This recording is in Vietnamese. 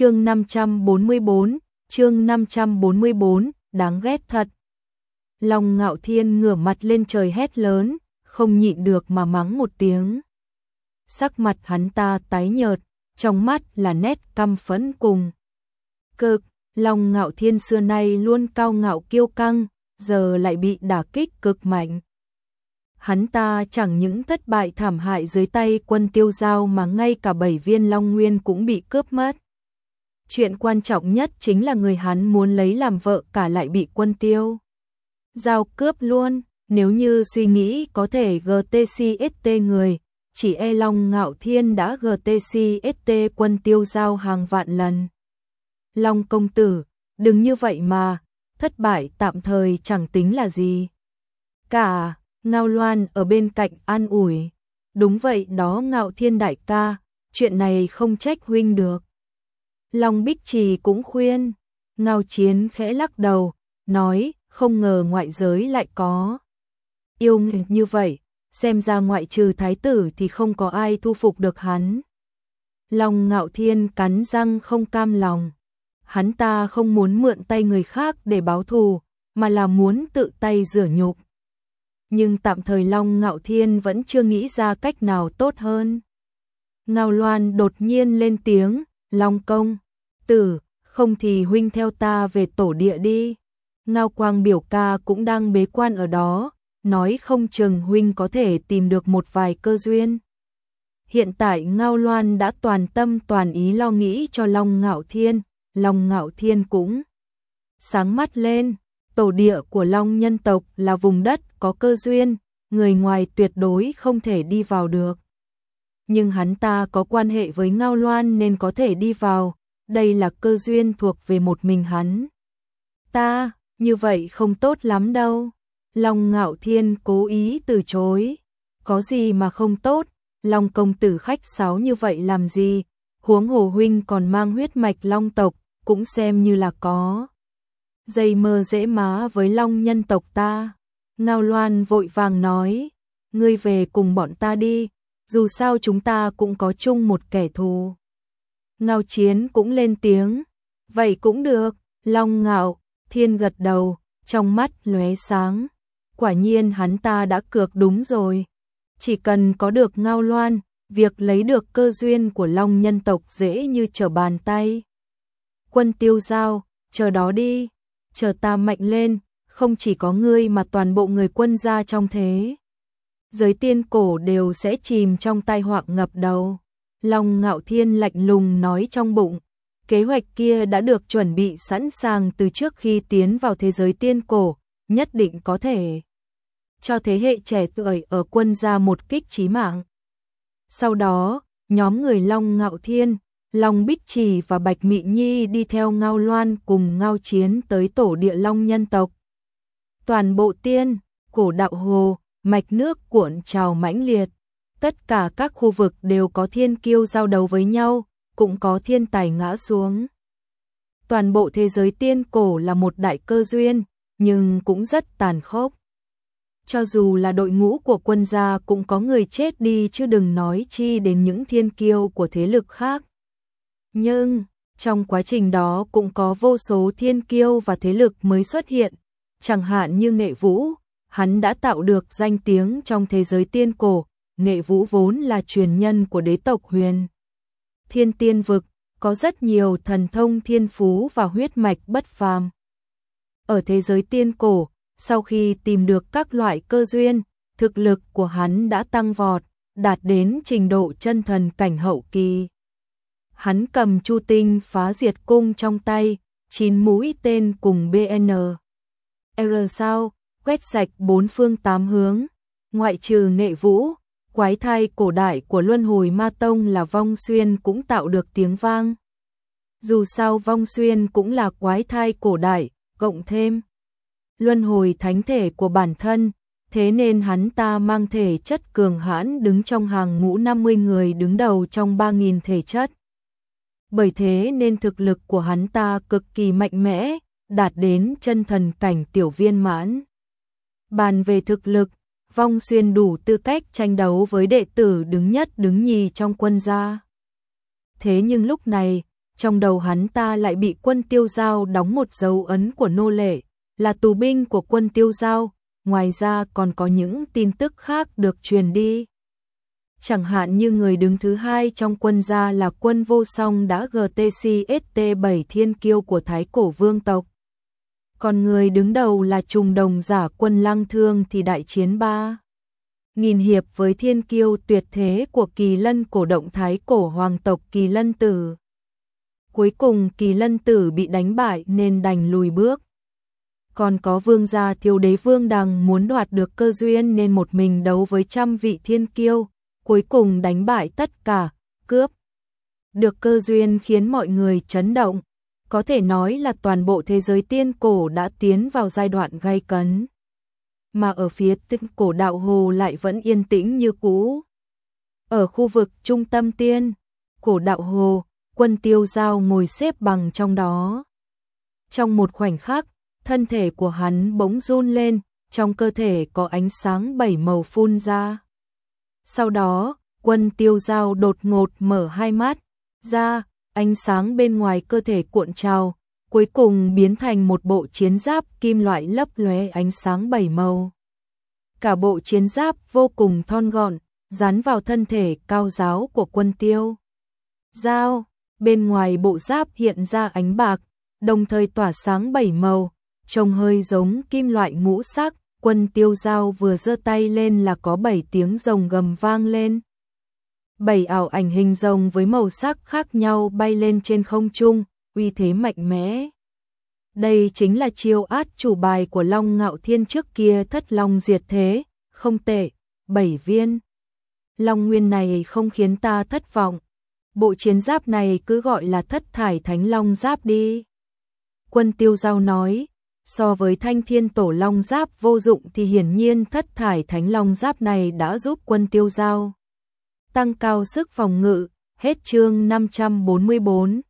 chương 544, chương 544, đáng ghét thật. Long ngạo thiên ngửa mặt lên trời hét lớn, không nhịn được mà mắng một tiếng. Sắc mặt hắn ta tái nhợt, trong mắt là nét căm phẫn cùng. Cực, Long ngạo thiên xưa nay luôn cao ngạo kiêu căng, giờ lại bị đả kích cực mạnh. Hắn ta chẳng những thất bại thảm hại dưới tay quân tiêu giao mà ngay cả bảy viên Long Nguyên cũng bị cướp mất. Chuyện quan trọng nhất chính là người hắn muốn lấy làm vợ cả lại bị quân tiêu. Giao cướp luôn, nếu như suy nghĩ có thể GTCST người, chỉ e Long Ngạo Thiên đã GTCST quân tiêu giao hàng vạn lần. Long công tử, đừng như vậy mà, thất bại tạm thời chẳng tính là gì. Cả, Ngao Loan ở bên cạnh an ủi. Đúng vậy đó Ngạo Thiên đại ca, chuyện này không trách huynh được. Long Bích Trì cũng khuyên, Ngao Chiến khẽ lắc đầu, nói, không ngờ ngoại giới lại có. Yêu như vậy, xem ra ngoại trừ thái tử thì không có ai thu phục được hắn. Long Ngạo Thiên cắn răng không cam lòng. Hắn ta không muốn mượn tay người khác để báo thù, mà là muốn tự tay rửa nhục. Nhưng tạm thời Long Ngạo Thiên vẫn chưa nghĩ ra cách nào tốt hơn. Ngao Loan đột nhiên lên tiếng, Long công, tử, không thì huynh theo ta về tổ địa đi. Ngao Quang biểu ca cũng đang bế quan ở đó, nói không chừng huynh có thể tìm được một vài cơ duyên. Hiện tại Ngao Loan đã toàn tâm toàn ý lo nghĩ cho Long Ngạo Thiên, Long Ngạo Thiên cũng sáng mắt lên, tổ địa của Long nhân tộc là vùng đất có cơ duyên, người ngoài tuyệt đối không thể đi vào được. Nhưng hắn ta có quan hệ với Ngao Loan nên có thể đi vào, đây là cơ duyên thuộc về một mình hắn. Ta, như vậy không tốt lắm đâu. Long Ngạo Thiên cố ý từ chối. Có gì mà không tốt, Long công tử khách sáo như vậy làm gì? Huống hồ huynh còn mang huyết mạch Long tộc, cũng xem như là có. Dây mơ dễ má với Long nhân tộc ta. Ngao Loan vội vàng nói, ngươi về cùng bọn ta đi, dù sao chúng ta cũng có chung một kẻ thù. Ngao Chiến cũng lên tiếng, vậy cũng được, Long Ngạo, Thiên gật đầu, trong mắt lóe sáng. Quả nhiên hắn ta đã cược đúng rồi. Chỉ cần có được Ngao Loan, việc lấy được cơ duyên của Long nhân tộc dễ như trở bàn tay. Quân tiêu giao, chờ đó đi, chờ ta mạnh lên, không chỉ có ngươi mà toàn bộ người quân gia trong thế. Giới tiên cổ đều sẽ chìm trong tai họa ngập đầu. Long ngạo thiên lạnh lùng nói trong bụng, kế hoạch kia đã được chuẩn bị sẵn sàng từ trước khi tiến vào thế giới tiên cổ, nhất định có thể cho thế hệ trẻ tuổi ở quân gia một kích chí mạng. Sau đó, nhóm người Long Ngạo Thiên, Long Bích Trì và Bạch Mị Nhi đi theo Ngao Loan cùng Ngao Chiến tới tổ địa Long nhân tộc. Toàn bộ tiên, cổ đạo hồ, mạch nước cuộn trào mãnh liệt. Tất cả các khu vực đều có thiên kiêu giao đấu với nhau, cũng có thiên tài ngã xuống. Toàn bộ thế giới tiên cổ là một đại cơ duyên, nhưng cũng rất tàn khốc. Cho dù là đội ngũ của quân gia cũng có người chết đi chứ đừng nói chi đến những thiên kiêu của thế lực khác. Nhưng, trong quá trình đó cũng có vô số thiên kiêu và thế lực mới xuất hiện, chẳng hạn như nghệ vũ, hắn đã tạo được danh tiếng trong thế giới tiên cổ, nghệ vũ vốn là truyền nhân của đế tộc huyền. Thiên tiên vực, có rất nhiều thần thông thiên phú và huyết mạch bất phàm. Ở thế giới tiên cổ, sau khi tìm được các loại cơ duyên, thực lực của hắn đã tăng vọt, đạt đến trình độ chân thần cảnh hậu kỳ. Hắn cầm chu tinh phá diệt cung trong tay, chín mũi tên cùng BN. R sao, quét sạch bốn phương tám hướng, ngoại trừ nghệ vũ, quái thai cổ đại của Luân Hồi Ma Tông là Vong Xuyên cũng tạo được tiếng vang. Dù sao Vong Xuyên cũng là quái thai cổ đại, cộng thêm luân hồi thánh thể của bản thân, thế nên hắn ta mang thể chất cường hãn đứng trong hàng ngũ 50 người đứng đầu trong 3.000 thể chất. Bởi thế nên thực lực của hắn ta cực kỳ mạnh mẽ, đạt đến chân thần cảnh tiểu viên mãn. Bàn về thực lực, Vong Xuyên đủ tư cách tranh đấu với đệ tử đứng nhất đứng nhì trong quân gia. Thế nhưng lúc này, trong đầu hắn ta lại bị quân tiêu giao đóng một dấu ấn của nô lệ, là tù binh của quân tiêu giao, ngoài ra còn có những tin tức khác được truyền đi. Chẳng hạn như người đứng thứ hai trong quân gia là quân vô song đã GTCST7 thiên kiêu của Thái cổ vương tộc. Còn người đứng đầu là trùng đồng giả quân lăng thương thì đại chiến ba. Nghìn hiệp với thiên kiêu tuyệt thế của kỳ lân cổ động Thái cổ hoàng tộc kỳ lân tử. Cuối cùng kỳ lân tử bị đánh bại nên đành lùi bước còn có vương gia thiếu đế vương đằng muốn đoạt được cơ duyên nên một mình đấu với trăm vị thiên kiêu, cuối cùng đánh bại tất cả, cướp. Được cơ duyên khiến mọi người chấn động, có thể nói là toàn bộ thế giới tiên cổ đã tiến vào giai đoạn gay cấn. Mà ở phía tinh cổ đạo hồ lại vẫn yên tĩnh như cũ. Ở khu vực trung tâm tiên, cổ đạo hồ, quân tiêu giao ngồi xếp bằng trong đó. Trong một khoảnh khắc, thân thể của hắn bỗng run lên, trong cơ thể có ánh sáng bảy màu phun ra. Sau đó, quân tiêu giao đột ngột mở hai mắt, ra, ánh sáng bên ngoài cơ thể cuộn trào, cuối cùng biến thành một bộ chiến giáp kim loại lấp lóe ánh sáng bảy màu. Cả bộ chiến giáp vô cùng thon gọn, dán vào thân thể cao giáo của quân tiêu. Giao, bên ngoài bộ giáp hiện ra ánh bạc, đồng thời tỏa sáng bảy màu, trông hơi giống kim loại ngũ sắc, quân tiêu giao vừa giơ tay lên là có bảy tiếng rồng gầm vang lên. Bảy ảo ảnh hình rồng với màu sắc khác nhau bay lên trên không trung, uy thế mạnh mẽ. Đây chính là chiêu át chủ bài của Long Ngạo Thiên trước kia thất long diệt thế, không tệ, bảy viên. Long nguyên này không khiến ta thất vọng. Bộ chiến giáp này cứ gọi là thất thải thánh long giáp đi. Quân tiêu giao nói, so với thanh thiên tổ long giáp vô dụng thì hiển nhiên thất thải thánh long giáp này đã giúp quân tiêu giao tăng cao sức phòng ngự, hết chương 544.